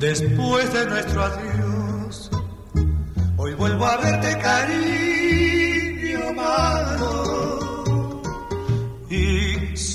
Después de nuestro adiós, hoy vuelvo a verte cariño.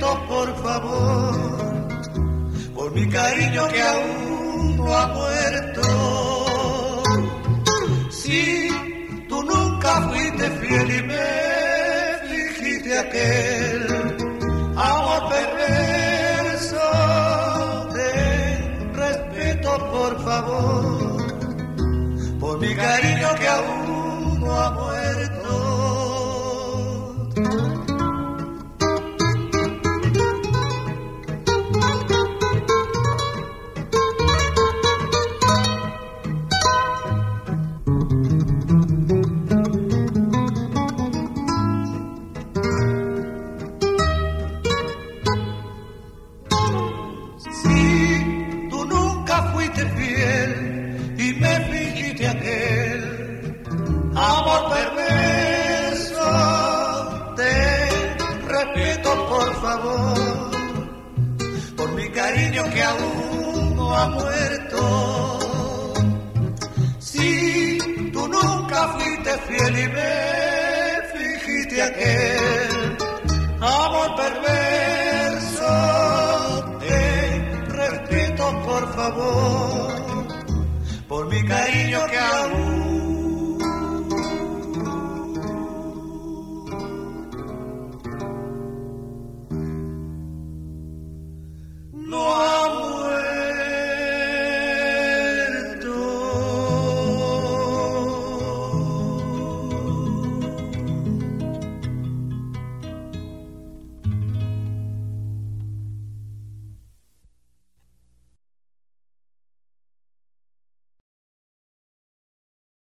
تو پر پوکاری تو لکھتے بہتر پب بگاری لگے آئے میں تو پر فوگیا میرے سی تافی دفیلی میں گے آتی تو پر فو